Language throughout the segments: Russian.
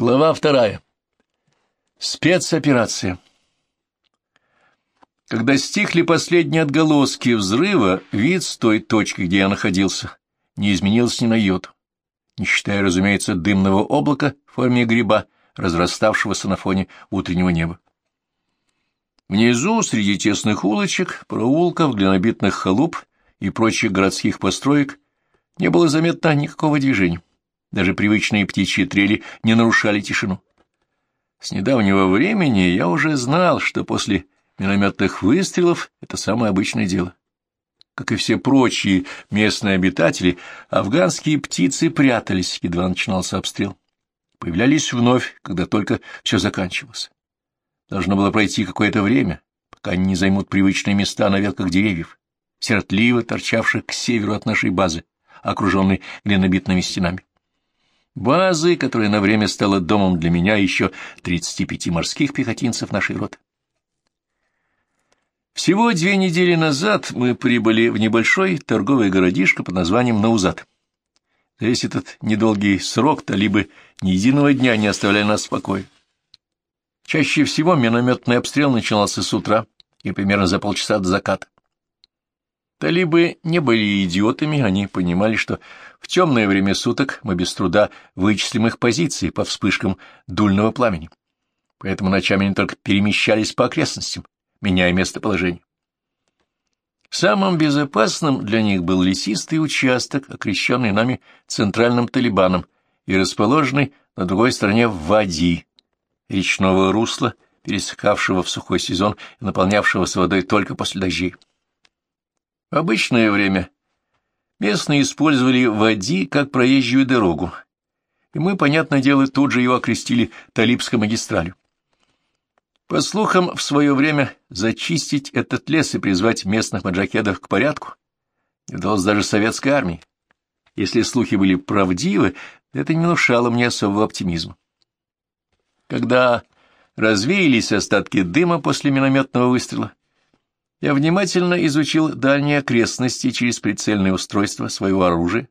Глава вторая. Спецоперация. Когда стихли последние отголоски взрыва, вид с той точки, где я находился, не изменился ни на йоту, не считая, разумеется, дымного облака в форме гриба, разраставшегося на фоне утреннего неба. Внизу, среди тесных улочек, проулков, глинобитных халуп и прочих городских построек, не было заметно никакого движения. Даже привычные птичьи трели не нарушали тишину. С недавнего времени я уже знал, что после минометных выстрелов это самое обычное дело. Как и все прочие местные обитатели, афганские птицы прятались, едва начинался обстрел. Появлялись вновь, когда только все заканчивалось. Должно было пройти какое-то время, пока они не займут привычные места на ветках деревьев, сиротливо торчавших к северу от нашей базы, окруженной глинобитными стенами базы, которая на время стала домом для меня еще 35 морских пехотинцев нашей роты. Всего две недели назад мы прибыли в небольшой торговый городишко под названием Наузат. За весь этот недолгий срок талибы ни единого дня не оставляли нас в покое. Чаще всего минометный обстрел начинался с утра и примерно за полчаса до заката. Талибы не были идиотами, они понимали, что в темное время суток мы без труда вычислим их позиции по вспышкам дульного пламени. Поэтому ночами они только перемещались по окрестностям, меняя местоположение. Самым безопасным для них был лесистый участок, окрещенный нами центральным Талибаном и расположенный на другой стороне Вади, речного русла, пересекавшего в сухой сезон и наполнявшегося водой только после дождей. Обычное время местные использовали Вади как проезжую дорогу, и мы, понятное дело, тут же его окрестили Талибской магистралью. По слухам, в свое время зачистить этот лес и призвать местных маджахедов к порядку не удалось даже советской армии. Если слухи были правдивы, это не внушало мне особого оптимизма. Когда развеялись остатки дыма после минометного выстрела, я внимательно изучил дальние окрестности через прицельное устройство своего оружия,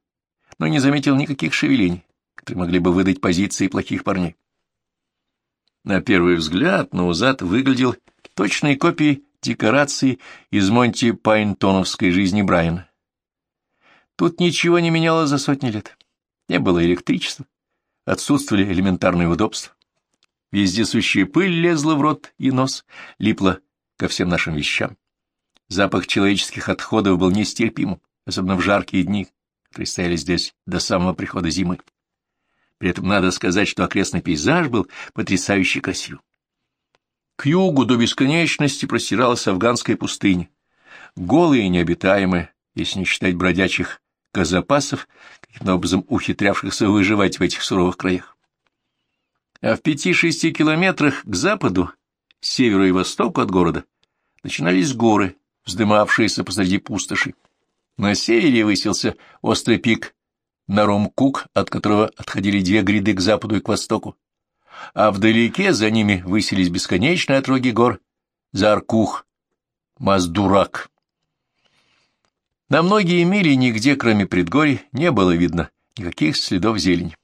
но не заметил никаких шевелений, которые могли бы выдать позиции плохих парней. На первый взгляд Наузад выглядел точной копией декорации из Монти Пайнтоновской жизни Брайана. Тут ничего не меняло за сотни лет. Не было электричества, отсутствовали элементарные удобства. Вездесущая пыль лезла в рот и нос, липла ко всем нашим вещам. Запах человеческих отходов был нестерпимым, особенно в жаркие дни, которые стояли здесь до самого прихода зимы. При этом надо сказать, что окрестный пейзаж был потрясающе красив. К югу до бесконечности простиралась афганская пустыня, голая и необитаемая, если не считать бродячих казапасов, каким-то образом ухитрявшихся выживать в этих суровых краях. А в пяти-шести километрах к западу, северу и востоку от города, начинались горы, вздымавшиеся посреди пустоши. На севере высился острый пик Наромкук, от которого отходили две гряды к западу и к востоку, а вдалеке за ними высились бесконечные отроги гор Заркух, Маздурак. На многие мили нигде, кроме предгорий, не было видно никаких следов зелени.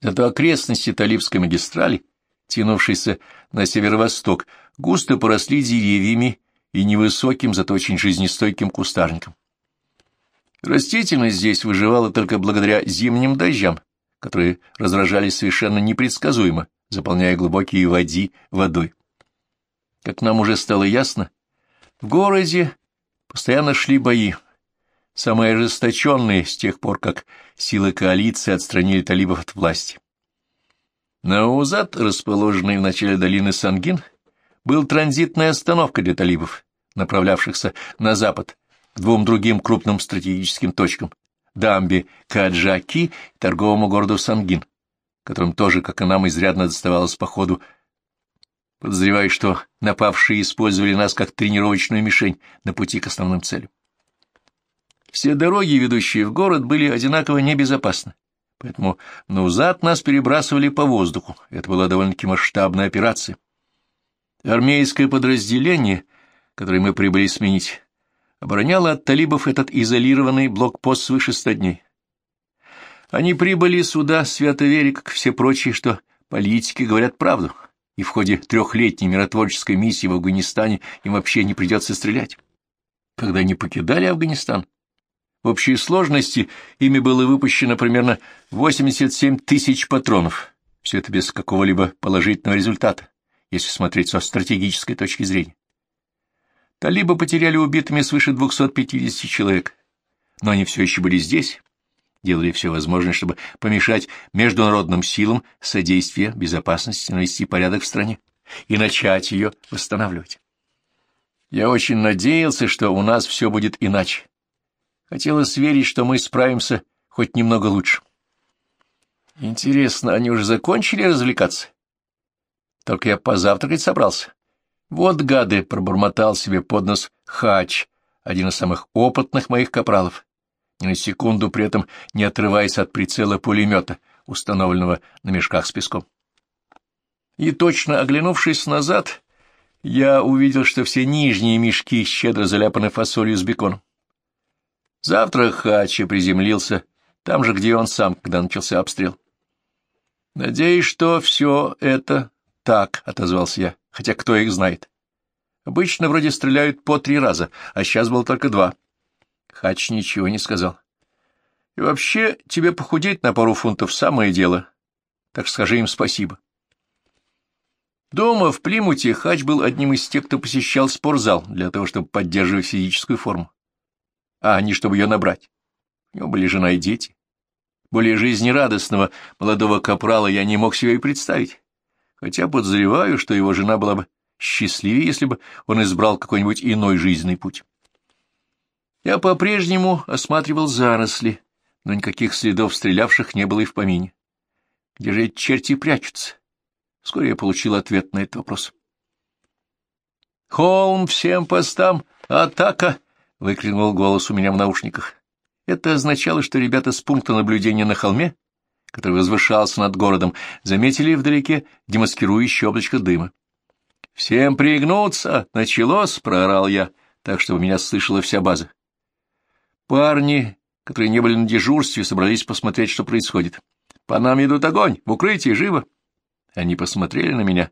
Зато окрестности Талибской магистрали, тянувшейся на северо-восток, густо поросли деревьями и невысоким, зато очень жизнестойким кустарником. Растительность здесь выживала только благодаря зимним дождям, которые разражались совершенно непредсказуемо, заполняя глубокие води водой. Как нам уже стало ясно, в городе постоянно шли бои, самые ожесточенные с тех пор, как силы коалиции отстранили талибов от власти. Наузад, расположенный в начале долины Сангин, был транзитной остановкой для талибов, направлявшихся на запад, к двум другим крупным стратегическим точкам – Дамби, Каджаки и торговому городу Сангин, которым тоже, как и нам, изрядно доставалось по ходу. Подозреваю, что напавшие использовали нас как тренировочную мишень на пути к основным целям. Все дороги, ведущие в город, были одинаково небезопасны, поэтому на узад нас перебрасывали по воздуху. Это была довольно-таки масштабная операция. Армейское подразделение — который мы прибыли сменить, обороняло от талибов этот изолированный блокпост свыше ста дней. Они прибыли сюда, свято веря, как все прочие, что политики говорят правду, и в ходе трехлетней миротворческой миссии в Афганистане им вообще не придется стрелять. Когда они покидали Афганистан, в общей сложности ими было выпущено примерно 87 тысяч патронов. Все это без какого-либо положительного результата, если смотреть со стратегической точки зрения. Талибы потеряли убитыми свыше 250 человек, но они все еще были здесь, делали все возможное, чтобы помешать международным силам содействия безопасности навести порядок в стране и начать ее восстанавливать. Я очень надеялся, что у нас все будет иначе. Хотелось верить, что мы справимся хоть немного лучше. Интересно, они уже закончили развлекаться? Только я позавтракать собрался. Вот гады, пробормотал себе под нос Хач, один из самых опытных моих капралов, ни на секунду при этом не отрываясь от прицела пулемета, установленного на мешках с песком. И точно оглянувшись назад, я увидел, что все нижние мешки щедро заляпаны фасолью с беконом. Завтра Хачи приземлился там же, где он сам, когда начался обстрел. «Надеюсь, что все это так», — отозвался я, хотя кто их знает. Обычно вроде стреляют по три раза, а сейчас было только два. Хач ничего не сказал. И вообще, тебе похудеть на пару фунтов — самое дело. Так скажи им спасибо. Дома в Плимуте Хач был одним из тех, кто посещал спортзал для того, чтобы поддерживать физическую форму а не чтобы ее набрать. У него были жена и дети. Более жизнерадостного молодого капрала я не мог себе и представить, хотя подозреваю, что его жена была бы счастливее, если бы он избрал какой-нибудь иной жизненный путь. Я по-прежнему осматривал заросли, но никаких следов стрелявших не было и в помине. Где же эти черти прячутся? Вскоре я получил ответ на этот вопрос. «Холм всем постам! Атака!» — выкрикнул голос у меня в наушниках. Это означало, что ребята с пункта наблюдения на холме, который возвышался над городом, заметили вдалеке демаскирующее облачко дыма. «Всем пригнуться! Началось!» — проорал я, так, чтобы меня слышала вся база. Парни, которые не были на дежурстве, собрались посмотреть, что происходит. «По нам идут огонь! В укрытие! Живо!» Они посмотрели на меня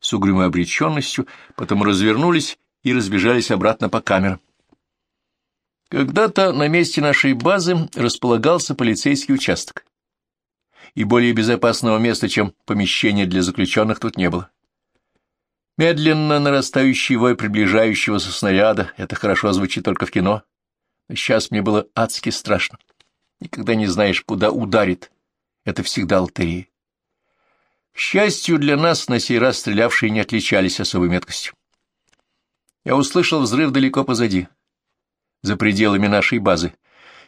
с угрюмой обреченностью, потом развернулись и разбежались обратно по камерам. Когда-то на месте нашей базы располагался полицейский участок, и более безопасного места, чем помещение для заключенных, тут не было. Медленно нарастающий вой приближающегося снаряда — это хорошо звучит только в кино. Но сейчас мне было адски страшно. Никогда не знаешь, куда ударит. Это всегда лотерея. К счастью для нас, на сей раз стрелявшие не отличались особой меткостью. Я услышал взрыв далеко позади за пределами нашей базы,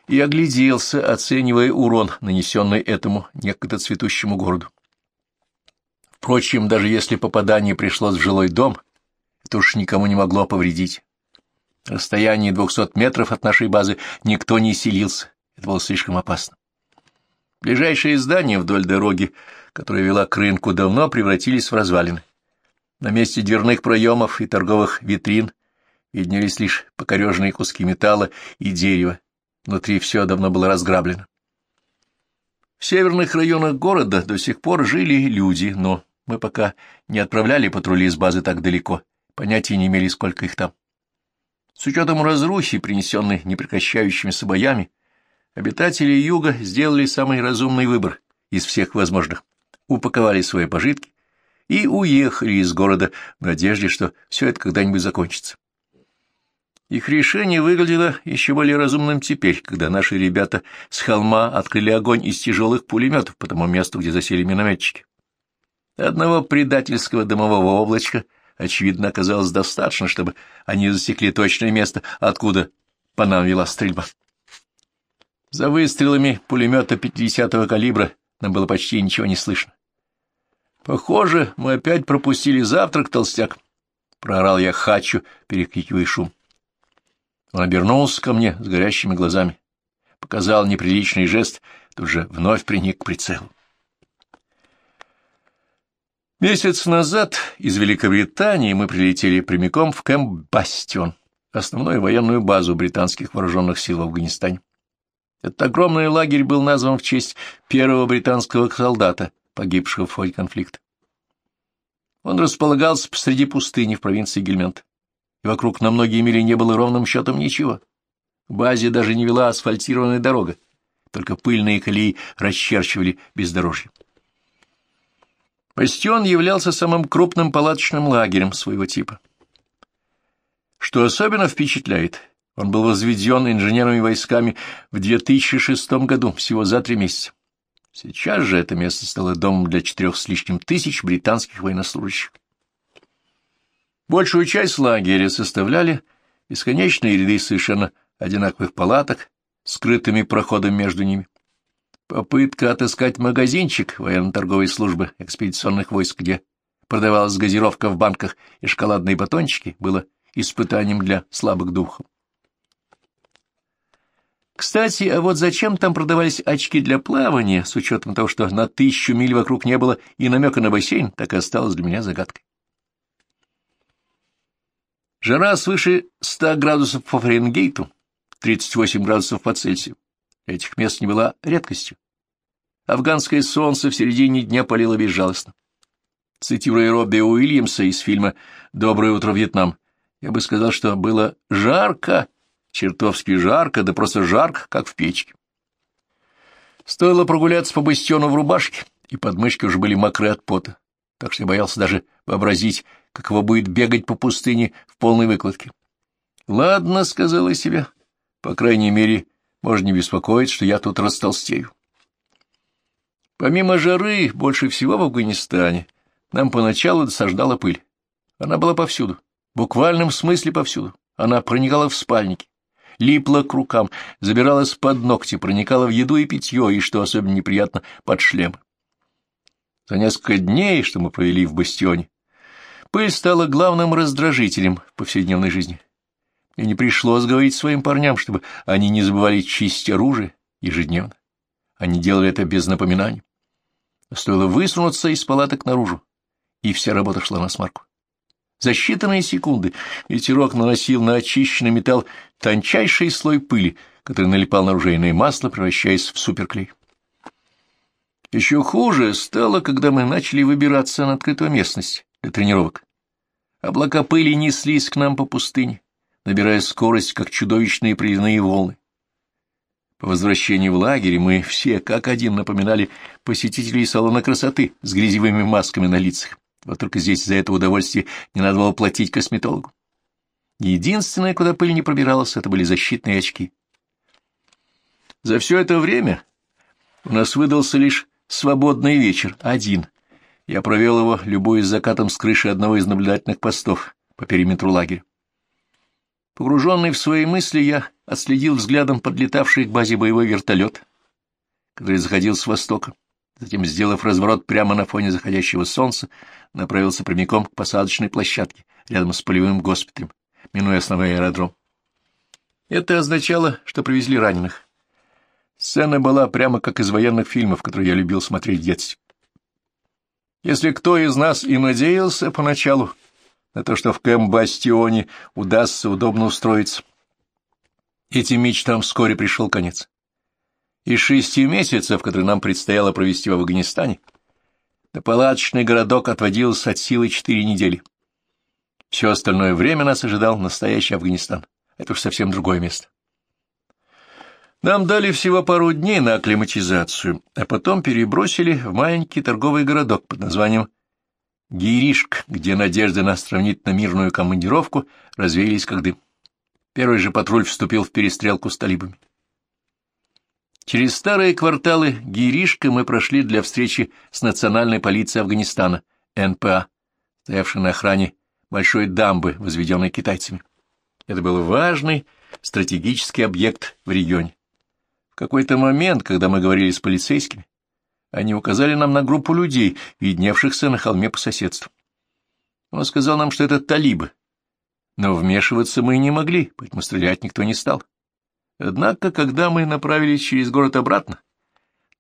и огляделся, оценивая урон, нанесенный этому некогда цветущему городу. Впрочем, даже если попадание пришлось в жилой дом, это уж никому не могло повредить. Расстоянии двухсот метров от нашей базы никто не селился, это было слишком опасно. Ближайшие здания вдоль дороги, которая вела к рынку, давно превратились в развалины. На месте дверных проемов и торговых витрин виднелись лишь покореженные куски металла и дерева. Внутри все давно было разграблено. В северных районах города до сих пор жили люди, но мы пока не отправляли патрули из базы так далеко, понятия не имели, сколько их там. С учетом разрухи, принесенной непрекращающимися боями, обитатели юга сделали самый разумный выбор из всех возможных. Упаковали свои пожитки и уехали из города в надежде, что все это когда-нибудь закончится. Их решение выглядело еще более разумным теперь, когда наши ребята с холма открыли огонь из тяжелых пулеметов по тому месту, где засели минометчики. Одного предательского дымового облачка, очевидно, оказалось достаточно, чтобы они засекли точное место, откуда по нам вела стрельба. За выстрелами пулемета 50-го калибра нам было почти ничего не слышно. «Похоже, мы опять пропустили завтрак, толстяк», — проорал я хачу, перекрикивая шум. Он обернулся ко мне с горящими глазами, показал неприличный жест, тут же вновь приник к прицелу. Месяц назад из Великобритании мы прилетели прямиком в Кэмп Бастион, основную военную базу британских вооруженных сил в Афганистане. Этот огромный лагерь был назван в честь первого британского солдата, погибшего в ходе конфликта. Он располагался посреди пустыни в провинции Гельмент, и вокруг на многие мили не было ровным счетом ничего. К базе даже не вела асфальтированная дорога, только пыльные колеи расчерчивали бездорожье. Бастион являлся самым крупным палаточным лагерем своего типа. Что особенно впечатляет, он был возведен инженерными войсками в 2006 году, всего за три месяца. Сейчас же это место стало домом для четырех с лишним тысяч британских военнослужащих. Большую часть лагеря составляли бесконечные ряды совершенно одинаковых палаток, скрытыми проходом между ними. Попытка отыскать магазинчик военно-торговой службы экспедиционных войск, где продавалась газировка в банках и шоколадные батончики, было испытанием для слабых духов. Кстати, а вот зачем там продавались очки для плавания, с учетом того, что на тысячу миль вокруг не было и намека на бассейн, так и осталось для меня загадкой. Жара свыше 100 градусов по Фаренгейту, 38 градусов по Цельсию. Этих мест не была редкостью. Афганское солнце в середине дня палило безжалостно. Цитируя Робби Уильямса из фильма «Доброе утро, Вьетнам», я бы сказал, что было жарко, чертовски жарко, да просто жарко, как в печке. Стоило прогуляться по бастиону в рубашке, и подмышки уже были мокры от пота, так что я боялся даже вообразить, каково будет бегать по пустыне в полной выкладке. «Ладно», — сказала себе, — «по крайней мере, можно не беспокоить, что я тут растолстею». Помимо жары, больше всего в Афганистане нам поначалу досаждала пыль. Она была повсюду, в буквальном смысле повсюду. Она проникала в спальники, липла к рукам, забиралась под ногти, проникала в еду и питье, и, что особенно неприятно, под шлем. За несколько дней, что мы провели в бастионе, пыль стала главным раздражителем в повседневной жизни. Мне не пришлось говорить своим парням, чтобы они не забывали чистить оружие ежедневно. Они делали это без напоминаний. Стоило высунуться из палаток наружу, и вся работа шла на смарку. За считанные секунды ветерок наносил на очищенный металл тончайший слой пыли, который налипал на оружейное масло, превращаясь в суперклей. Еще хуже стало, когда мы начали выбираться на открытую местность для тренировок. Облака пыли неслись к нам по пустыне, набирая скорость, как чудовищные приливные волны. По возвращении в лагерь мы все как один напоминали посетителей салона красоты с грязевыми масками на лицах. Вот только здесь за это удовольствие не надо было платить косметологу. Единственное, куда пыль не пробиралась, это были защитные очки. За все это время у нас выдался лишь свободный вечер, один. Я провел его, любуясь закатом с крыши одного из наблюдательных постов по периметру лагеря. Погруженный в свои мысли, я отследил взглядом подлетавший к базе боевой вертолет, который заходил с востока. Затем, сделав разворот прямо на фоне заходящего солнца, направился прямиком к посадочной площадке рядом с полевым госпиталем, минуя основной аэродром. Это означало, что привезли раненых. Сцена была прямо как из военных фильмов, которые я любил смотреть в детстве. Если кто из нас и надеялся поначалу на то, что в Кэм-Бастионе удастся удобно устроиться, этим мечтам вскоре пришел конец. Из шести месяцев, которые нам предстояло провести в Афганистане, на палаточный городок отводилось от силы четыре недели. Все остальное время нас ожидал настоящий Афганистан. Это уж совсем другое место. Нам дали всего пару дней на акклиматизацию, а потом перебросили в маленький торговый городок под названием Гиришк, где надежды на сравнительно-мирную командировку развеялись как дым. Первый же патруль вступил в перестрелку с талибами. Через старые кварталы Гиришка мы прошли для встречи с национальной полицией Афганистана, НПА, стоявшей на охране большой дамбы, возведенной китайцами. Это был важный стратегический объект в регионе. В какой-то момент, когда мы говорили с полицейскими, они указали нам на группу людей, видневшихся на холме по соседству. Он сказал нам, что это талибы. Но вмешиваться мы не могли, поэтому стрелять никто не стал. Однако, когда мы направились через город обратно,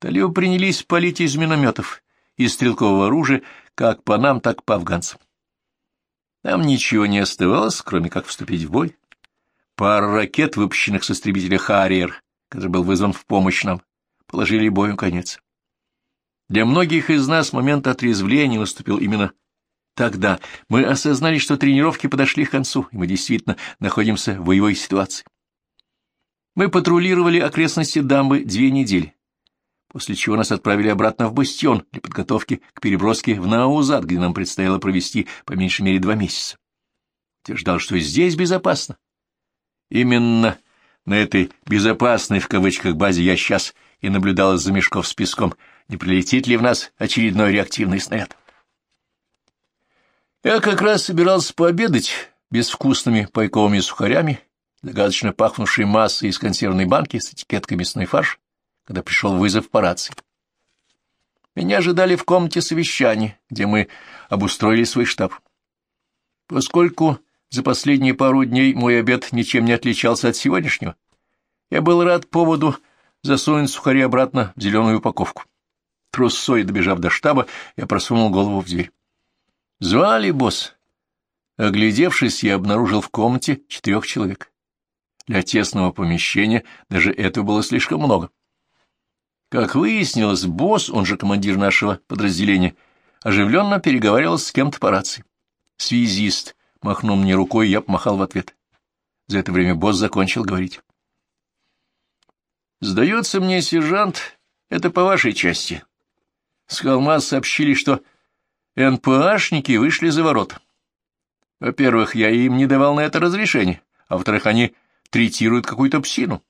талибы принялись палить из минометов и стрелкового оружия как по нам, так по афганцам. Нам ничего не оставалось, кроме как вступить в бой. Пара ракет, выпущенных с истребителя «Харриер», который был вызван в помощь нам, положили бою конец. Для многих из нас момент отрезвления наступил именно тогда. Мы осознали, что тренировки подошли к концу, и мы действительно находимся в боевой ситуации. Мы патрулировали окрестности дамбы две недели, после чего нас отправили обратно в бастион для подготовки к переброске в Наузад, где нам предстояло провести по меньшей мере два месяца. Утверждал, что здесь безопасно. Именно на этой «безопасной» в кавычках базе я сейчас и наблюдал из-за мешков с песком, не прилетит ли в нас очередной реактивный снаряд. Я как раз собирался пообедать безвкусными пайковыми сухарями, загадочно пахнувшей массой из консервной банки с этикеткой мясной фарш, когда пришел вызов по рации. Меня ожидали в комнате совещания, где мы обустроили свой штаб. Поскольку за последние пару дней мой обед ничем не отличался от сегодняшнего, я был рад поводу засунуть сухари обратно в зеленую упаковку. Трусой добежав до штаба, я просунул голову в дверь. Звали босс. Оглядевшись, я обнаружил в комнате четырех человек. Для тесного помещения даже этого было слишком много. Как выяснилось, босс, он же командир нашего подразделения, оживленно переговаривал с кем-то по рации. Связист махнул мне рукой, я помахал в ответ. За это время босс закончил говорить. «Сдается мне, сержант, это по вашей части. С холма сообщили, что НПАшники вышли за ворот. Во-первых, я им не давал на это разрешения, а во-вторых, они третируют какую-то псину.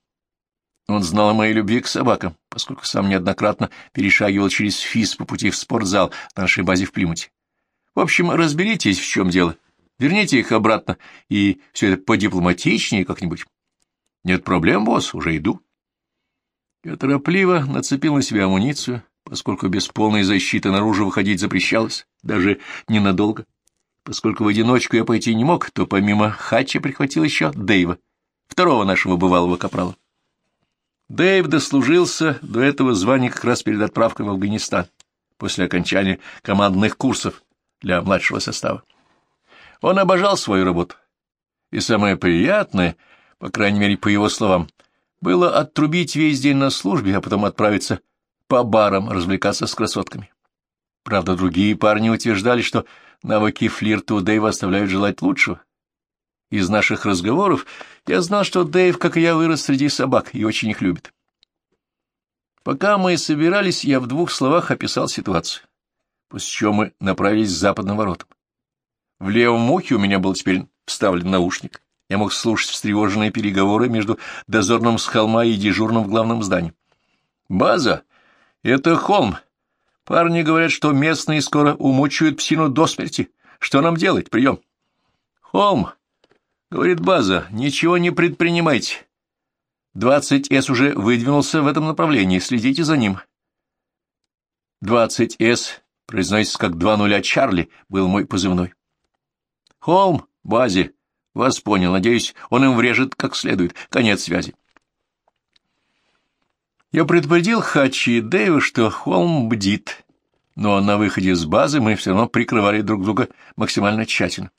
Он знал о моей любви к собакам, поскольку сам неоднократно перешагивал через ФИС по пути в спортзал на нашей базе в Плимуте. В общем, разберитесь, в чем дело. Верните их обратно, и все это подипломатичнее как-нибудь. Нет проблем, босс, уже иду. Я торопливо нацепил на себя амуницию, поскольку без полной защиты наружу выходить запрещалось, даже ненадолго. Поскольку в одиночку я пойти не мог, то помимо Хача прихватил еще Дэйва, второго нашего бывалого капрала. Дэйв дослужился до этого звания как раз перед отправкой в Афганистан, после окончания командных курсов для младшего состава. Он обожал свою работу. И самое приятное, по крайней мере, по его словам, было оттрубить весь день на службе, а потом отправиться по барам развлекаться с красотками. Правда, другие парни утверждали, что навыки флирта у Дэйва оставляют желать лучшего. Из наших разговоров я знал, что Дэйв, как и я, вырос среди собак и очень их любит. Пока мы собирались, я в двух словах описал ситуацию, после чего мы направились к западным воротам. В левом ухе у меня был теперь вставлен наушник. Я мог слушать встревоженные переговоры между дозорным с холма и дежурным в главном здании. «База!» Это холм. Парни говорят, что местные скоро умучают псину до смерти. Что нам делать? Прием. Холм, говорит база, ничего не предпринимайте. Двадцать С уже выдвинулся в этом направлении, следите за ним. Двадцать С, произносится как два нуля Чарли, был мой позывной. Холм, базе, вас понял, надеюсь, он им врежет как следует. Конец связи. Я предупредил Хачи и Дэйва, что холм бдит, но на выходе с базы мы все равно прикрывали друг друга максимально тщательно.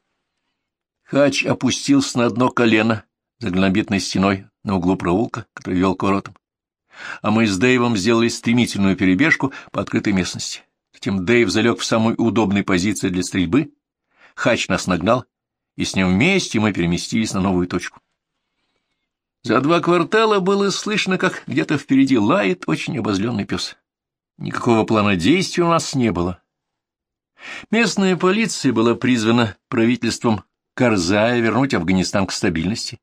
Хач опустился на одно колено за глинобитной стеной на углу проулка, который вел к воротам. А мы с Дэйвом сделали стремительную перебежку по открытой местности. Затем Дэйв залег в самой удобной позиции для стрельбы, Хач нас нагнал, и с ним вместе мы переместились на новую точку. За два квартала было слышно, как где-то впереди лает очень обозленный пес. Никакого плана действий у нас не было. Местная полиция была призвана правительством Карзая вернуть Афганистан к стабильности.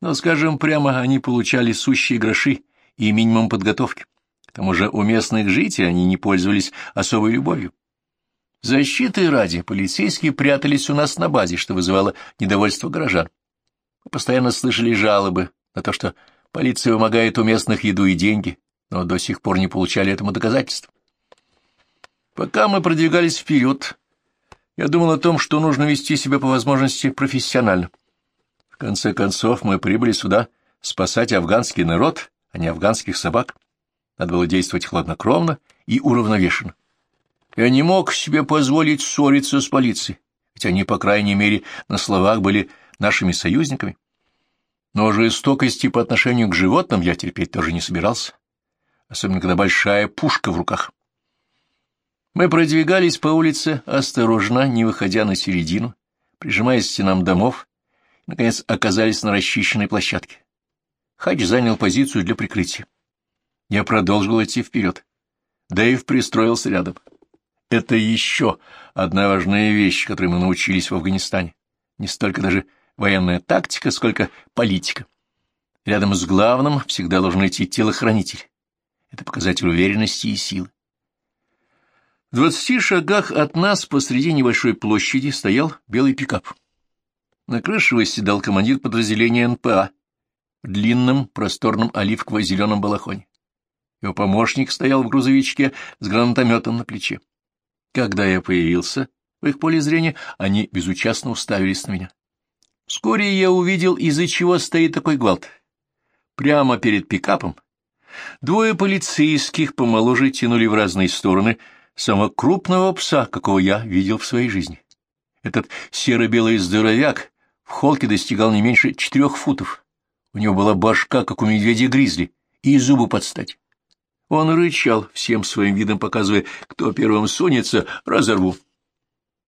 Но, скажем прямо, они получали сущие гроши и минимум подготовки. К тому же у местных жителей они не пользовались особой любовью. Защитой ради полицейские прятались у нас на базе, что вызывало недовольство горожан. Мы постоянно слышали жалобы на то, что полиция вымогает у местных еду и деньги, но до сих пор не получали этому доказательств. Пока мы продвигались вперед, я думал о том, что нужно вести себя по возможности профессионально. В конце концов, мы прибыли сюда спасать афганский народ, а не афганских собак. Надо было действовать хладнокровно и уравновешенно. Я не мог себе позволить ссориться с полицией, ведь они, по крайней мере, на словах были нашими союзниками. Но жестокости по отношению к животным я терпеть тоже не собирался, особенно когда большая пушка в руках. Мы продвигались по улице осторожно, не выходя на середину, прижимаясь к стенам домов, и, наконец, оказались на расчищенной площадке. Хач занял позицию для прикрытия. Я продолжил идти вперед. Дэйв пристроился рядом. Это еще одна важная вещь, которой мы научились в Афганистане. Не столько даже военная тактика, сколько политика. Рядом с главным всегда должен идти телохранитель. Это показатель уверенности и силы. В двадцати шагах от нас посреди небольшой площади стоял белый пикап. На крыше восседал командир подразделения НПА в длинном, просторном оливково-зеленом балахоне. Его помощник стоял в грузовичке с гранатометом на плече. Когда я появился в их поле зрения, они безучастно уставились на меня. Вскоре я увидел, из-за чего стоит такой гвалт. Прямо перед пикапом двое полицейских помоложе тянули в разные стороны — самого крупного пса, какого я видел в своей жизни. Этот серо-белый здоровяк в холке достигал не меньше четырех футов. У него была башка, как у медведя-гризли, и зубы подстать. Он рычал, всем своим видом показывая, кто первым сунется, разорву.